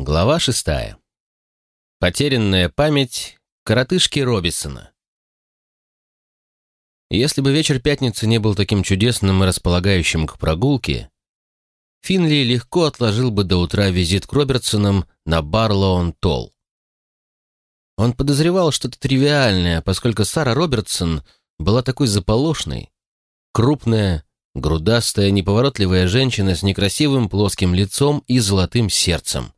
Глава шестая. Потерянная память коротышки Робисона. Если бы вечер пятницы не был таким чудесным и располагающим к прогулке, Финли легко отложил бы до утра визит к Робертсонам на Барлоун Толл. Он подозревал что-то тривиальное, поскольку Сара Робертсон была такой заполошной, крупная, грудастая, неповоротливая женщина с некрасивым плоским лицом и золотым сердцем.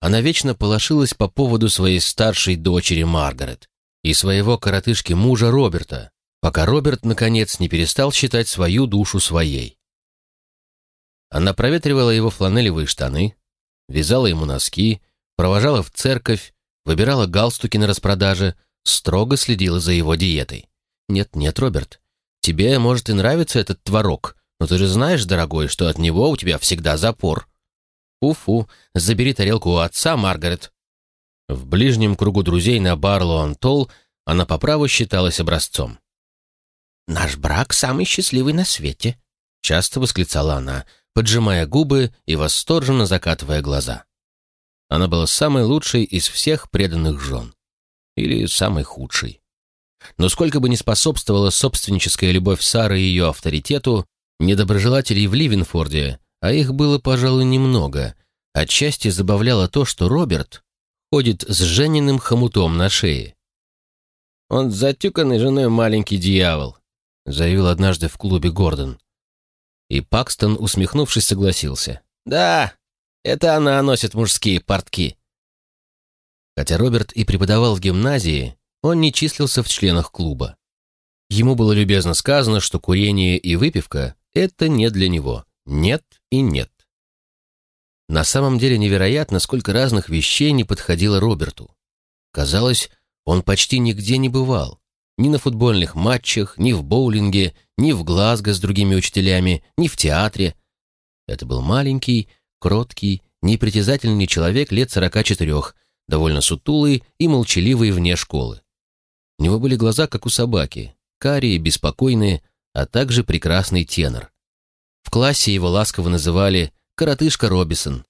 Она вечно полошилась по поводу своей старшей дочери Маргарет и своего коротышки мужа Роберта, пока Роберт, наконец, не перестал считать свою душу своей. Она проветривала его фланелевые штаны, вязала ему носки, провожала в церковь, выбирала галстуки на распродаже, строго следила за его диетой. «Нет-нет, Роберт, тебе, может, и нравится этот творог, но ты же знаешь, дорогой, что от него у тебя всегда запор». «Уфу, забери тарелку у отца, Маргарет». В ближнем кругу друзей на Барлоу-Антол она по праву считалась образцом. «Наш брак самый счастливый на свете», — часто восклицала она, поджимая губы и восторженно закатывая глаза. Она была самой лучшей из всех преданных жен. Или самой худшей. Но сколько бы ни способствовала собственническая любовь Сары и ее авторитету, недоброжелателей в Ливенфорде а их было, пожалуй, немного. Отчасти забавляло то, что Роберт ходит с Жениным хомутом на шее. «Он затюканный женой маленький дьявол», — заявил однажды в клубе Гордон. И Пакстон, усмехнувшись, согласился. «Да, это она носит мужские портки». Хотя Роберт и преподавал в гимназии, он не числился в членах клуба. Ему было любезно сказано, что курение и выпивка — это не для него. Нет и нет. На самом деле невероятно, сколько разных вещей не подходило Роберту. Казалось, он почти нигде не бывал. Ни на футбольных матчах, ни в боулинге, ни в Глазго с другими учителями, ни в театре. Это был маленький, кроткий, непритязательный человек лет сорока четырех, довольно сутулый и молчаливый вне школы. У него были глаза, как у собаки, карие, беспокойные, а также прекрасный тенор. В классе его ласково называли «коротышка Робисон».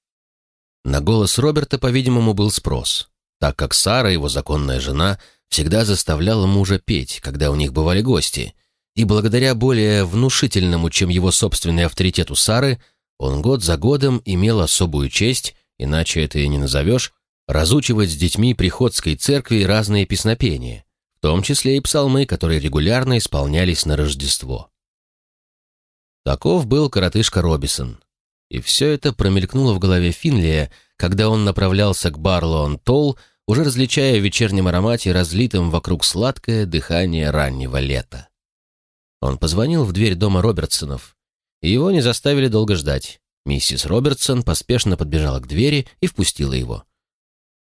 На голос Роберта, по-видимому, был спрос, так как Сара, его законная жена, всегда заставляла мужа петь, когда у них бывали гости, и благодаря более внушительному, чем его собственный авторитету Сары, он год за годом имел особую честь, иначе это и не назовешь, разучивать с детьми приходской церкви разные песнопения, в том числе и псалмы, которые регулярно исполнялись на Рождество. Таков был коротышка Робисон. И все это промелькнуло в голове Финлия, когда он направлялся к Барлоун Толл, уже различая в вечернем аромате разлитым вокруг сладкое дыхание раннего лета. Он позвонил в дверь дома Робертсонов, его не заставили долго ждать. Миссис Робертсон поспешно подбежала к двери и впустила его.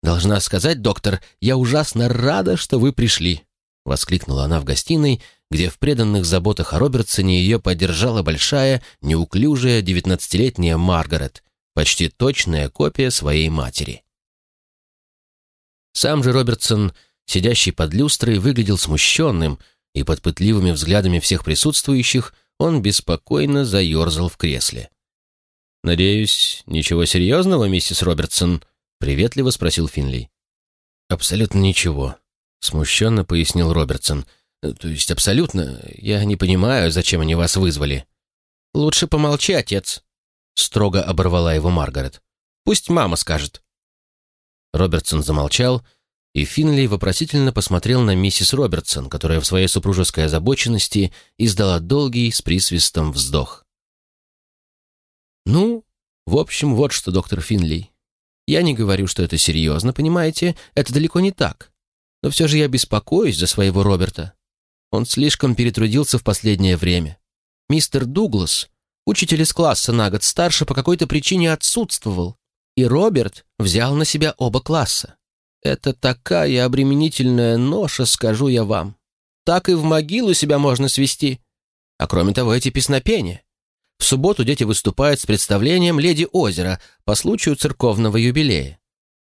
«Должна сказать, доктор, я ужасно рада, что вы пришли», — воскликнула она в гостиной, где в преданных заботах о Робертсоне ее поддержала большая, неуклюжая девятнадцатилетняя Маргарет, почти точная копия своей матери. Сам же Робертсон, сидящий под люстрой, выглядел смущенным, и под пытливыми взглядами всех присутствующих он беспокойно заерзал в кресле. «Надеюсь, ничего серьезного, миссис Робертсон?» — приветливо спросил Финли. «Абсолютно ничего», — смущенно пояснил Робертсон — то есть абсолютно. Я не понимаю, зачем они вас вызвали. Лучше помолчи, отец. Строго оборвала его Маргарет. Пусть мама скажет. Робертсон замолчал, и Финли вопросительно посмотрел на миссис Робертсон, которая в своей супружеской озабоченности издала долгий с присвистом вздох. «Ну, в общем, вот что, доктор Финли. Я не говорю, что это серьезно, понимаете? Это далеко не так. Но все же я беспокоюсь за своего Роберта. Он слишком перетрудился в последнее время. Мистер Дуглас, учитель из класса на год старше, по какой-то причине отсутствовал, и Роберт взял на себя оба класса. Это такая обременительная ноша, скажу я вам. Так и в могилу себя можно свести. А кроме того, эти песнопения. В субботу дети выступают с представлением «Леди озера» по случаю церковного юбилея.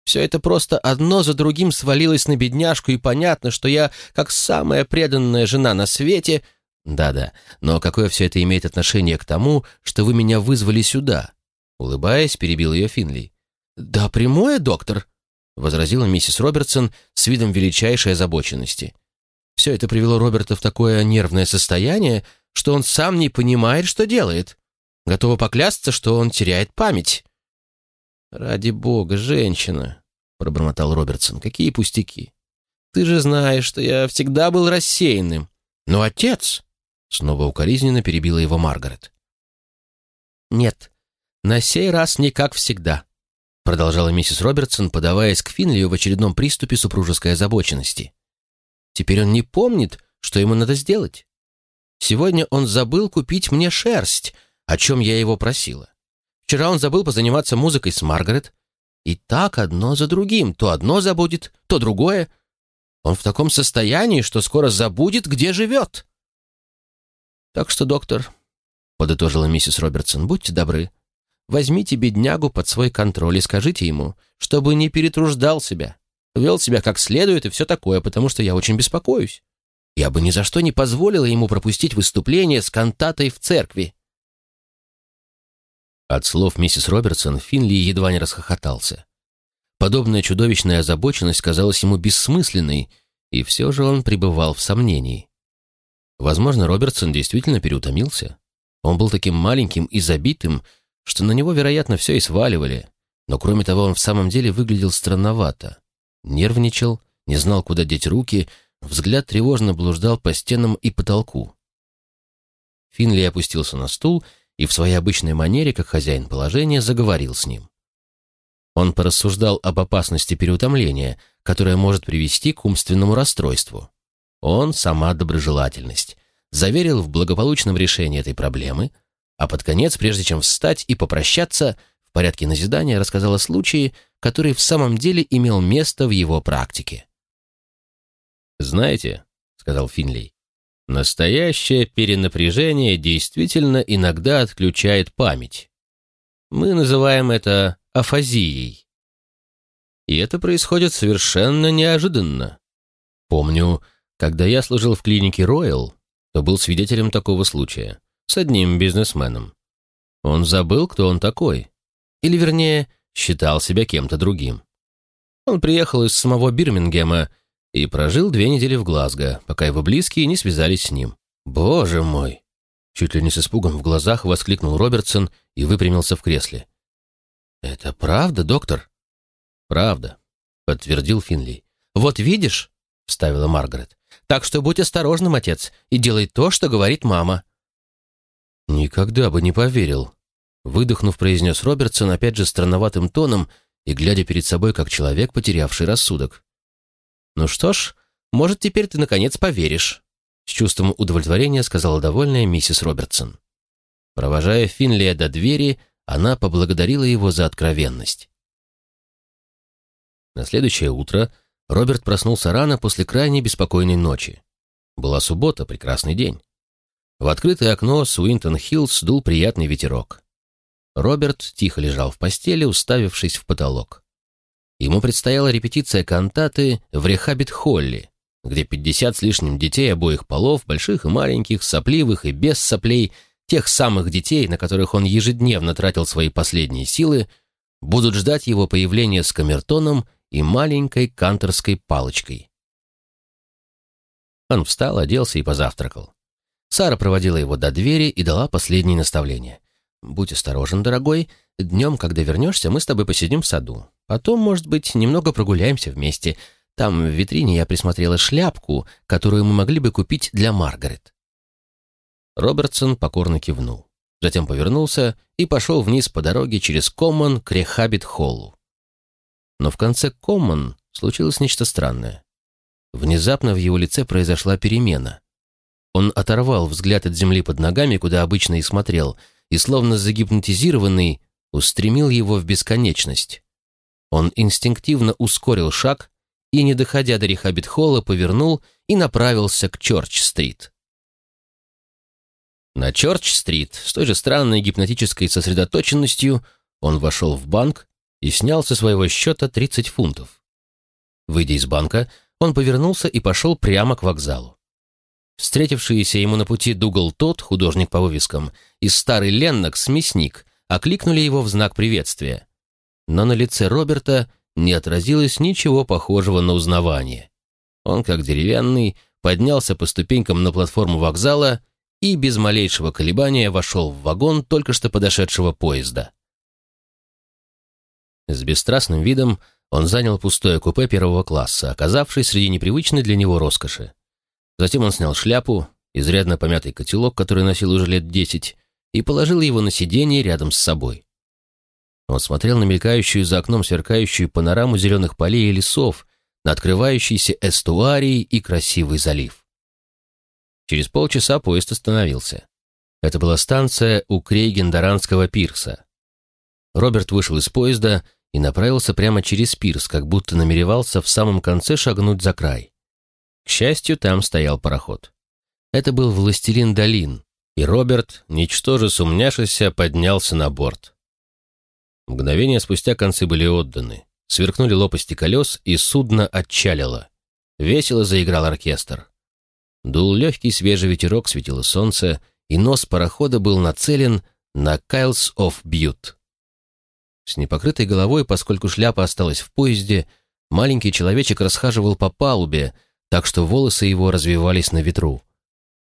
Все это просто одно за другим свалилось на бедняжку, и понятно, что я, как самая преданная жена на свете... Да-да, но какое все это имеет отношение к тому, что вы меня вызвали сюда? Улыбаясь, перебил ее Финли. «Да прямое, доктор», — возразила миссис Робертсон с видом величайшей озабоченности. Все это привело Роберта в такое нервное состояние, что он сам не понимает, что делает. Готова поклясться, что он теряет память. «Ради бога, женщина», — пробормотал Робертсон, — «какие пустяки. Ты же знаешь, что я всегда был рассеянным. Но отец...» — снова укоризненно перебила его Маргарет. «Нет, на сей раз не как всегда», — продолжала миссис Робертсон, подаваясь к Финлию в очередном приступе супружеской озабоченности. «Теперь он не помнит, что ему надо сделать. Сегодня он забыл купить мне шерсть, о чем я его просила. Вчера он забыл позаниматься музыкой с Маргарет. И так одно за другим. То одно забудет, то другое. Он в таком состоянии, что скоро забудет, где живет. Так что, доктор, — подытожила миссис Робертсон, — будьте добры. Возьмите беднягу под свой контроль и скажите ему, чтобы не перетруждал себя, вел себя как следует и все такое, потому что я очень беспокоюсь. Я бы ни за что не позволила ему пропустить выступление с кантатой в церкви. От слов миссис Робертсон Финли едва не расхохотался. Подобная чудовищная озабоченность казалась ему бессмысленной, и все же он пребывал в сомнении. Возможно, Робертсон действительно переутомился. Он был таким маленьким и забитым, что на него, вероятно, все и сваливали. Но кроме того, он в самом деле выглядел странновато. Нервничал, не знал, куда деть руки — Взгляд тревожно блуждал по стенам и потолку. Финли опустился на стул и в своей обычной манере, как хозяин положения, заговорил с ним. Он порассуждал об опасности переутомления, которая может привести к умственному расстройству. Он, сама доброжелательность, заверил в благополучном решении этой проблемы, а под конец, прежде чем встать и попрощаться, в порядке назидания рассказал о случае, который в самом деле имел место в его практике. «Знаете», — сказал Финлей, — «настоящее перенапряжение действительно иногда отключает память. Мы называем это афазией. И это происходит совершенно неожиданно. Помню, когда я служил в клинике Роyal, то был свидетелем такого случая с одним бизнесменом. Он забыл, кто он такой. Или, вернее, считал себя кем-то другим. Он приехал из самого Бирмингема и прожил две недели в Глазго, пока его близкие не связались с ним. «Боже мой!» Чуть ли не с испугом в глазах воскликнул Робертсон и выпрямился в кресле. «Это правда, доктор?» «Правда», — подтвердил Финли. «Вот видишь», — вставила Маргарет. «Так что будь осторожным, отец, и делай то, что говорит мама». «Никогда бы не поверил», — выдохнув, произнес Робертсон опять же странноватым тоном и глядя перед собой как человек, потерявший рассудок. «Ну что ж, может, теперь ты наконец поверишь», с чувством удовлетворения сказала довольная миссис Робертсон. Провожая Финлия до двери, она поблагодарила его за откровенность. На следующее утро Роберт проснулся рано после крайне беспокойной ночи. Была суббота, прекрасный день. В открытое окно Суинтон-Хиллз дул приятный ветерок. Роберт тихо лежал в постели, уставившись в потолок. Ему предстояла репетиция кантаты в Рехабит-Холле, где 50 с лишним детей обоих полов, больших и маленьких, сопливых и без соплей, тех самых детей, на которых он ежедневно тратил свои последние силы, будут ждать его появления с камертоном и маленькой канторской палочкой. Он встал, оделся и позавтракал. Сара проводила его до двери и дала последние наставления. «Будь осторожен, дорогой. Днем, когда вернешься, мы с тобой посидим в саду. Потом, может быть, немного прогуляемся вместе. Там в витрине я присмотрела шляпку, которую мы могли бы купить для Маргарет». Робертсон покорно кивнул. Затем повернулся и пошел вниз по дороге через Коммон к Рехабит-Холлу. Но в конце Коммон случилось нечто странное. Внезапно в его лице произошла перемена. Он оторвал взгляд от земли под ногами, куда обычно и смотрел, и, словно загипнотизированный, устремил его в бесконечность. Он инстинктивно ускорил шаг и, не доходя до Рехабит-холла, повернул и направился к Чорч-стрит. На Чорч-стрит с той же странной гипнотической сосредоточенностью он вошел в банк и снял со своего счета 30 фунтов. Выйдя из банка, он повернулся и пошел прямо к вокзалу. Встретившиеся ему на пути Дугал Тот, художник по вывескам, и старый Леннокс, мясник, окликнули его в знак приветствия. Но на лице Роберта не отразилось ничего похожего на узнавание. Он, как деревянный, поднялся по ступенькам на платформу вокзала и без малейшего колебания вошел в вагон только что подошедшего поезда. С бесстрастным видом он занял пустое купе первого класса, оказавшись среди непривычной для него роскоши. Затем он снял шляпу, изрядно помятый котелок, который носил уже лет десять, и положил его на сиденье рядом с собой. Он смотрел на мелькающую за окном сверкающую панораму зеленых полей и лесов, на открывающийся эстуарий и красивый залив. Через полчаса поезд остановился. Это была станция у Крейгендаранского пирса. Роберт вышел из поезда и направился прямо через пирс, как будто намеревался в самом конце шагнуть за край. К счастью, там стоял пароход. Это был «Властелин долин», и Роберт, ничтоже сумняшися, поднялся на борт. Мгновение спустя концы были отданы. Сверкнули лопасти колес, и судно отчалило. Весело заиграл оркестр. Дул легкий свежий ветерок, светило солнце, и нос парохода был нацелен на Кайлс оф Бьют. С непокрытой головой, поскольку шляпа осталась в поезде, маленький человечек расхаживал по палубе, так что волосы его развивались на ветру.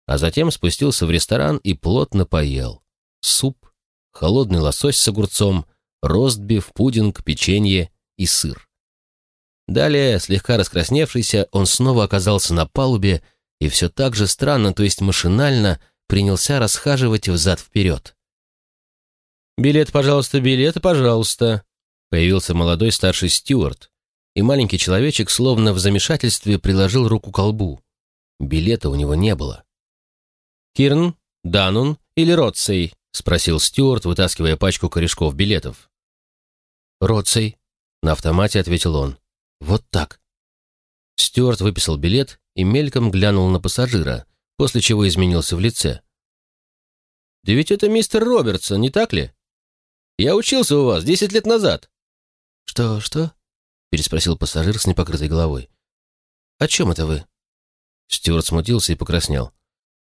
А затем спустился в ресторан и плотно поел. Суп, холодный лосось с огурцом, ростбиф, пудинг, печенье и сыр. Далее, слегка раскрасневшийся, он снова оказался на палубе и все так же странно, то есть машинально, принялся расхаживать взад-вперед. «Билет, пожалуйста, билет, пожалуйста», появился молодой старший стюарт, и маленький человечек словно в замешательстве приложил руку к колбу. Билета у него не было. «Кирн, Данун или Ротсей?» — спросил Стюарт, вытаскивая пачку корешков билетов. «Ротсей», — на автомате ответил он. «Вот так». Стюарт выписал билет и мельком глянул на пассажира, после чего изменился в лице. «Да ведь это мистер Робертсон, не так ли? Я учился у вас десять лет назад». «Что, что?» — переспросил пассажир с непокрытой головой. «О чем это вы?» Стюарт смутился и покраснел.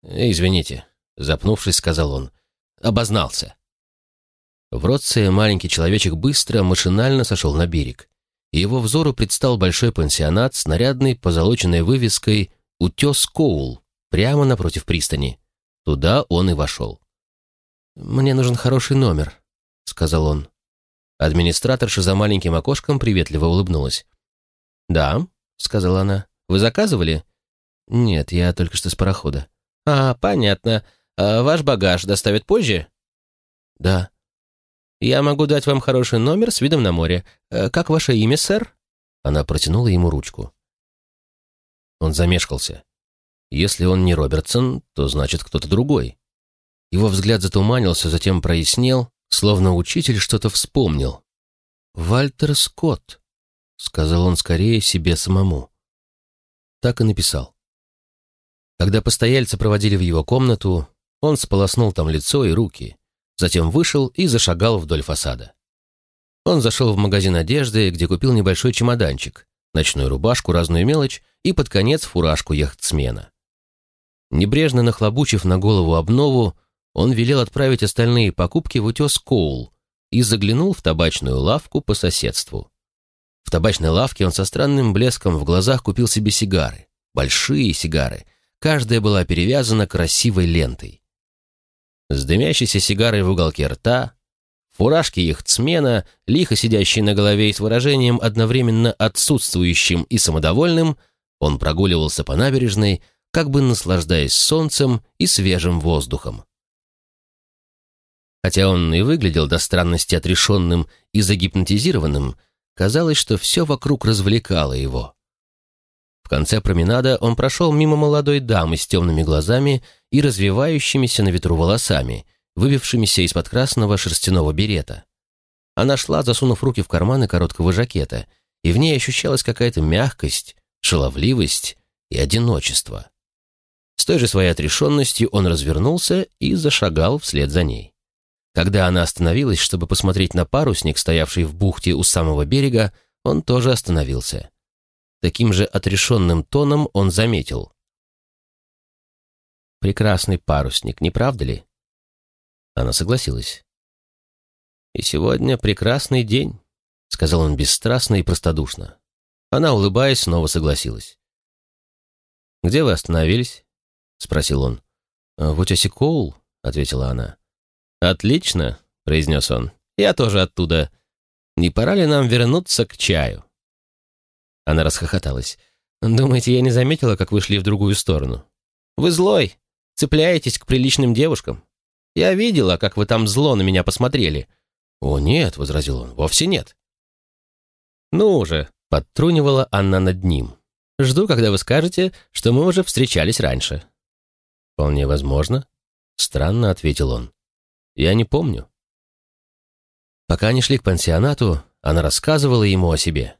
«Извините», — запнувшись, сказал он. «Обознался». В Ротце маленький человечек быстро, машинально сошел на берег. Его взору предстал большой пансионат с нарядной позолоченной вывеской «Утес Коул» прямо напротив пристани. Туда он и вошел. «Мне нужен хороший номер», — сказал он. Администраторша за маленьким окошком приветливо улыбнулась. «Да», — сказала она. «Вы заказывали?» «Нет, я только что с парохода». «А, понятно. А ваш багаж доставят позже?» «Да». «Я могу дать вам хороший номер с видом на море. Э, как ваше имя, сэр?» Она протянула ему ручку. Он замешкался. Если он не Робертсон, то значит кто-то другой. Его взгляд затуманился, затем прояснел, словно учитель что-то вспомнил. «Вальтер Скотт», — сказал он скорее себе самому. Так и написал. Когда постояльцы проводили в его комнату, он сполоснул там лицо и руки, затем вышел и зашагал вдоль фасада. Он зашел в магазин одежды, где купил небольшой чемоданчик, ночную рубашку, разную мелочь и под конец фуражку яхтсмена. Небрежно нахлобучив на голову обнову, он велел отправить остальные покупки в утес Коул и заглянул в табачную лавку по соседству. В табачной лавке он со странным блеском в глазах купил себе сигары, большие сигары — Каждая была перевязана красивой лентой. С дымящейся сигарой в уголке рта, фуражки яхтсмена, лихо сидящей на голове и с выражением одновременно отсутствующим и самодовольным, он прогуливался по набережной, как бы наслаждаясь солнцем и свежим воздухом. Хотя он и выглядел до странности отрешенным и загипнотизированным, казалось, что все вокруг развлекало его. В конце променада он прошел мимо молодой дамы с темными глазами и развивающимися на ветру волосами, выбившимися из-под красного шерстяного берета. Она шла, засунув руки в карманы короткого жакета, и в ней ощущалась какая-то мягкость, шаловливость и одиночество. С той же своей отрешенностью он развернулся и зашагал вслед за ней. Когда она остановилась, чтобы посмотреть на парусник, стоявший в бухте у самого берега, он тоже остановился. Таким же отрешенным тоном он заметил. «Прекрасный парусник, не правда ли?» Она согласилась. «И сегодня прекрасный день. — сказал он бесстрастно и простодушно. Она, улыбаясь, снова согласилась. «Где вы остановились?» — спросил он. «В Утесе Коул», — ответила она. «Отлично», — произнес он. «Я тоже оттуда. Не пора ли нам вернуться к чаю?» Она расхохоталась. «Думаете, я не заметила, как вы шли в другую сторону? Вы злой, цепляетесь к приличным девушкам. Я видела, как вы там зло на меня посмотрели». «О, нет», — возразил он, — «вовсе нет». «Ну уже», — подтрунивала она над ним. «Жду, когда вы скажете, что мы уже встречались раньше». «Вполне возможно», — странно ответил он. «Я не помню». Пока они шли к пансионату, она рассказывала ему о себе.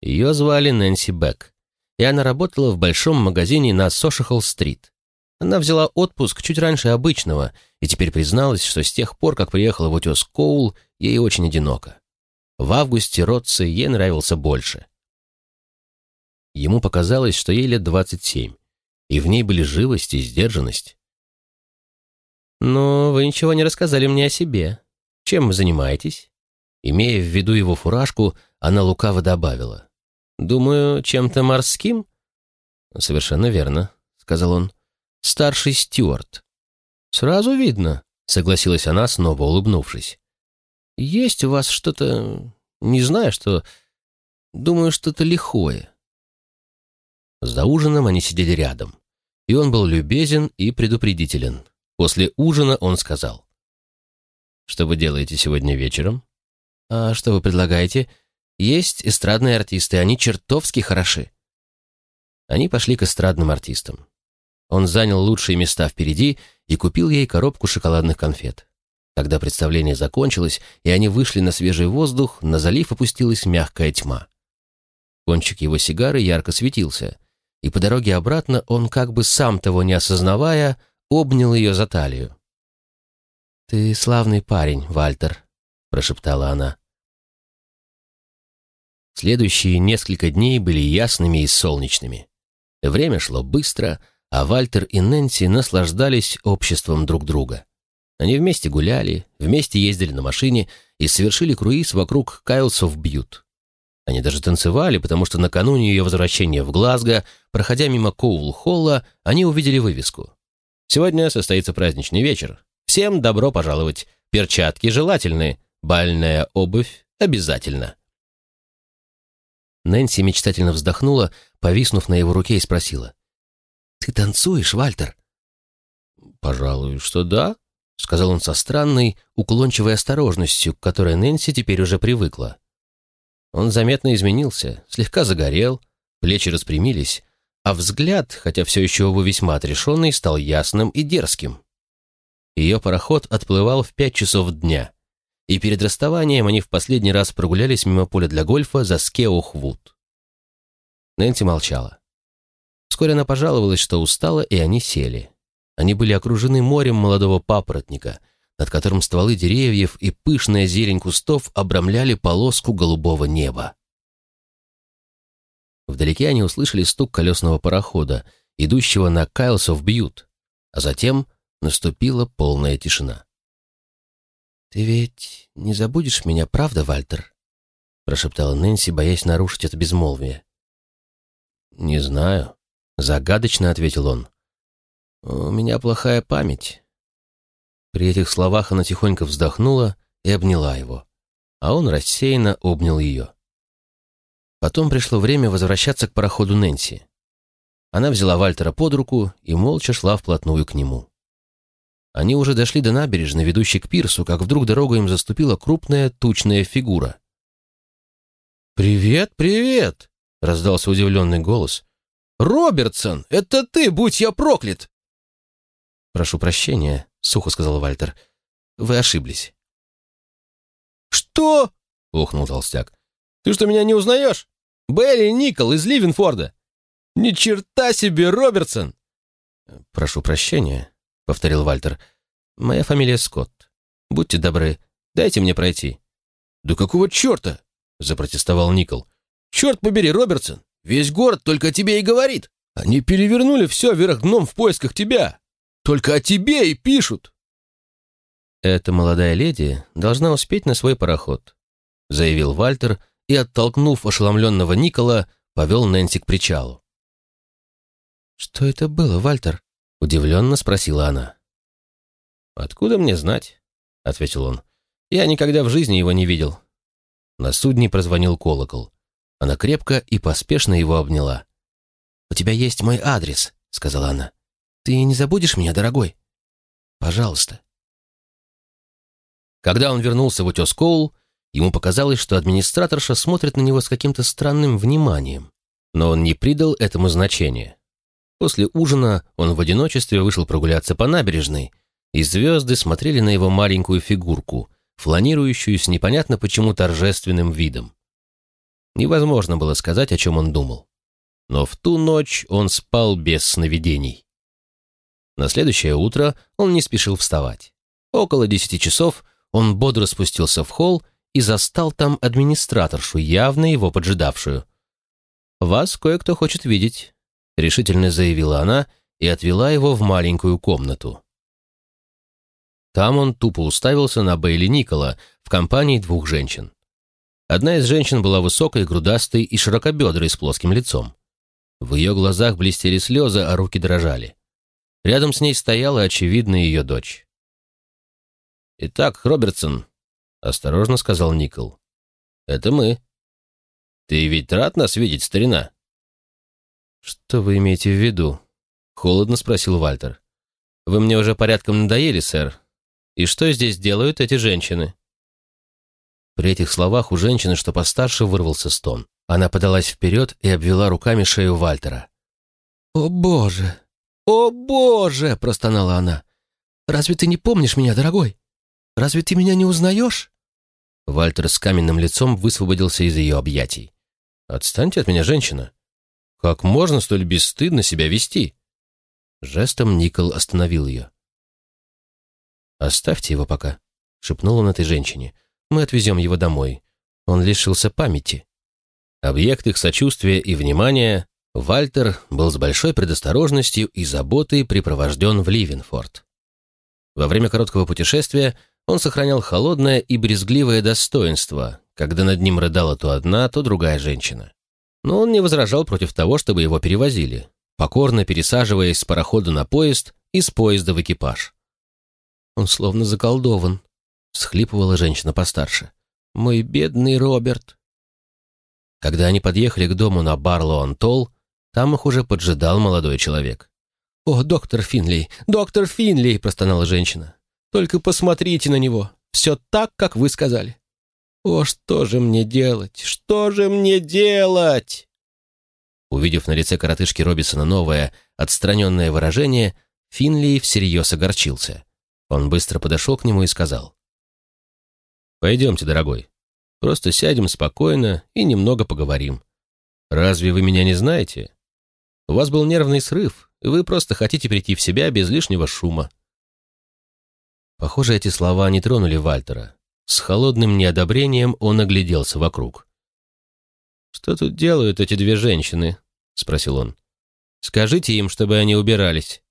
Ее звали Нэнси Бек, и она работала в большом магазине на Сошихолл-стрит. Она взяла отпуск чуть раньше обычного и теперь призналась, что с тех пор, как приехала в утес Коул, ей очень одиноко. В августе Ротце ей нравился больше. Ему показалось, что ей лет 27, и в ней были живость и сдержанность. «Но вы ничего не рассказали мне о себе. Чем вы занимаетесь?» Имея в виду его фуражку, она лукаво добавила. «Думаю, чем-то морским?» «Совершенно верно», — сказал он. «Старший стюарт». «Сразу видно», — согласилась она, снова улыбнувшись. «Есть у вас что-то... не знаю, что... думаю, что-то лихое». За ужином они сидели рядом, и он был любезен и предупредителен. После ужина он сказал. «Что вы делаете сегодня вечером?» «А что вы предлагаете?» Есть эстрадные артисты, они чертовски хороши. Они пошли к эстрадным артистам. Он занял лучшие места впереди и купил ей коробку шоколадных конфет. Когда представление закончилось, и они вышли на свежий воздух, на залив опустилась мягкая тьма. Кончик его сигары ярко светился, и по дороге обратно он, как бы сам того не осознавая, обнял ее за талию. «Ты славный парень, Вальтер», — прошептала она. Следующие несколько дней были ясными и солнечными. Время шло быстро, а Вальтер и Нэнси наслаждались обществом друг друга. Они вместе гуляли, вместе ездили на машине и совершили круиз вокруг Кайлсов Бьют. Они даже танцевали, потому что накануне ее возвращения в Глазго, проходя мимо Коул-Холла, они увидели вывеску. «Сегодня состоится праздничный вечер. Всем добро пожаловать. Перчатки желательны. Бальная обувь обязательно». Нэнси мечтательно вздохнула, повиснув на его руке и спросила. «Ты танцуешь, Вальтер?» «Пожалуй, что да», — сказал он со странной, уклончивой осторожностью, к которой Нэнси теперь уже привыкла. Он заметно изменился, слегка загорел, плечи распрямились, а взгляд, хотя все еще его весьма отрешенный, стал ясным и дерзким. Ее пароход отплывал в пять часов дня и перед расставанием они в последний раз прогулялись мимо поля для гольфа за Скеухвуд. Нэнси молчала. Вскоре она пожаловалась, что устала, и они сели. Они были окружены морем молодого папоротника, над которым стволы деревьев и пышная зелень кустов обрамляли полоску голубого неба. Вдалеке они услышали стук колесного парохода, идущего на Кайлсов Бьют, а затем наступила полная тишина. «Ты ведь не забудешь меня, правда, Вальтер?» прошептала Нэнси, боясь нарушить это безмолвие. «Не знаю», — загадочно ответил он. «У меня плохая память». При этих словах она тихонько вздохнула и обняла его, а он рассеянно обнял ее. Потом пришло время возвращаться к пароходу Нэнси. Она взяла Вальтера под руку и молча шла вплотную к нему. Они уже дошли до набережной, ведущей к пирсу, как вдруг дорогу им заступила крупная тучная фигура. «Привет, привет!» — раздался удивленный голос. «Робертсон, это ты, будь я проклят!» «Прошу прощения», — сухо сказал Вальтер. «Вы ошиблись». «Что?» — ухнул толстяк. «Ты что, меня не узнаешь? Белли Никол из Ливенфорда!» «Ни черта себе, Робертсон!» «Прошу прощения», повторил Вальтер. «Моя фамилия Скотт. Будьте добры, дайте мне пройти». «Да какого черта?» — запротестовал Никол. «Черт побери, Робертсон! Весь город только о тебе и говорит! Они перевернули все вверх дном в поисках тебя! Только о тебе и пишут!» «Эта молодая леди должна успеть на свой пароход», — заявил Вальтер, и, оттолкнув ошеломленного Никола, повел Нэнси к причалу. «Что это было, Вальтер?» — удивленно спросила она. «Откуда мне знать?» — ответил он. «Я никогда в жизни его не видел». На судне прозвонил колокол. Она крепко и поспешно его обняла. «У тебя есть мой адрес», — сказала она. «Ты не забудешь меня, дорогой? Пожалуйста». Когда он вернулся в утес Коул, ему показалось, что администраторша смотрит на него с каким-то странным вниманием, но он не придал этому значения. После ужина он в одиночестве вышел прогуляться по набережной, и звезды смотрели на его маленькую фигурку, фланирующую с непонятно почему торжественным видом. Невозможно было сказать, о чем он думал. Но в ту ночь он спал без сновидений. На следующее утро он не спешил вставать. Около десяти часов он бодро спустился в холл и застал там администраторшу, явно его поджидавшую. «Вас кое-кто хочет видеть», — решительно заявила она и отвела его в маленькую комнату. Там он тупо уставился на Бейли Никола в компании двух женщин. Одна из женщин была высокой, грудастой и широкобедрой с плоским лицом. В ее глазах блестели слезы, а руки дрожали. Рядом с ней стояла, очевидно, ее дочь. «Итак, Робертсон», — осторожно сказал Никол, — «это мы. Ты ведь рад нас видеть, старина?» «Что вы имеете в виду?» — холодно спросил Вальтер. «Вы мне уже порядком надоели, сэр. И что здесь делают эти женщины?» При этих словах у женщины, что постарше, вырвался стон. Она подалась вперед и обвела руками шею Вальтера. «О, Боже! О, Боже!» — простонала она. «Разве ты не помнишь меня, дорогой? Разве ты меня не узнаешь?» Вальтер с каменным лицом высвободился из ее объятий. «Отстаньте от меня, женщина! Как можно столь бесстыдно себя вести?» Жестом Никол остановил ее. «Оставьте его пока», — шепнул он этой женщине. «Мы отвезем его домой. Он лишился памяти». Объект их сочувствия и внимания, Вальтер был с большой предосторожностью и заботой припровожден в Ливенфорд. Во время короткого путешествия он сохранял холодное и брезгливое достоинство, когда над ним рыдала то одна, то другая женщина. Но он не возражал против того, чтобы его перевозили, покорно пересаживаясь с парохода на поезд и с поезда в экипаж. «Он словно заколдован», — всхлипывала женщина постарше. «Мой бедный Роберт». Когда они подъехали к дому на Барлоун-Толл, там их уже поджидал молодой человек. «О, доктор Финли, доктор Финли!» — простонала женщина. Только посмотрите на него. Все так, как вы сказали. О, что же мне делать? Что же мне делать?» Увидев на лице коротышки Робисона новое, отстраненное выражение, Финли всерьез огорчился. Он быстро подошел к нему и сказал. «Пойдемте, дорогой. Просто сядем спокойно и немного поговорим. Разве вы меня не знаете? У вас был нервный срыв, и вы просто хотите прийти в себя без лишнего шума. Похоже, эти слова не тронули Вальтера. С холодным неодобрением он огляделся вокруг. «Что тут делают эти две женщины?» — спросил он. «Скажите им, чтобы они убирались».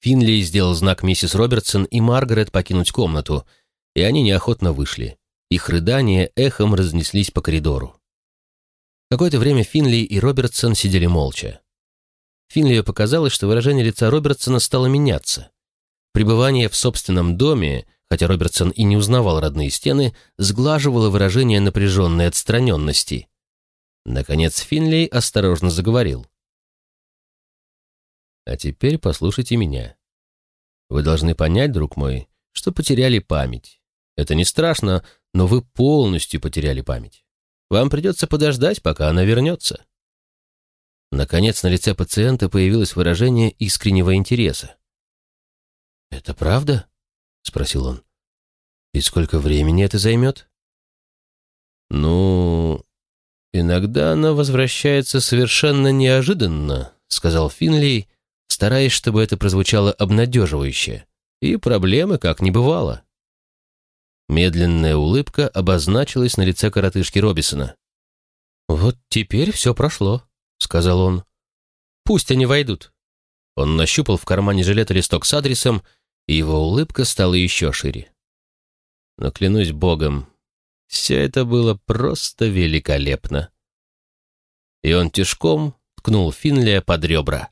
Финли сделал знак миссис Робертсон и Маргарет покинуть комнату, и они неохотно вышли. Их рыдания эхом разнеслись по коридору. Какое-то время Финли и Робертсон сидели молча. Финли показалось, что выражение лица Робертсона стало меняться. Пребывание в собственном доме, хотя Робертсон и не узнавал родные стены, сглаживало выражение напряженной отстраненности. Наконец Финлей осторожно заговорил. «А теперь послушайте меня. Вы должны понять, друг мой, что потеряли память. Это не страшно, но вы полностью потеряли память. Вам придется подождать, пока она вернется». Наконец на лице пациента появилось выражение искреннего интереса. «Это правда?» — спросил он. «И сколько времени это займет?» «Ну, иногда она возвращается совершенно неожиданно», — сказал Финли, стараясь, чтобы это прозвучало обнадеживающе, и проблемы как не бывало. Медленная улыбка обозначилась на лице коротышки Робисона. «Вот теперь все прошло», — сказал он. «Пусть они войдут». Он нащупал в кармане жилета листок с адресом его улыбка стала еще шире. Но клянусь богом, Все это было просто великолепно. И он тишком ткнул Финлия под ребра.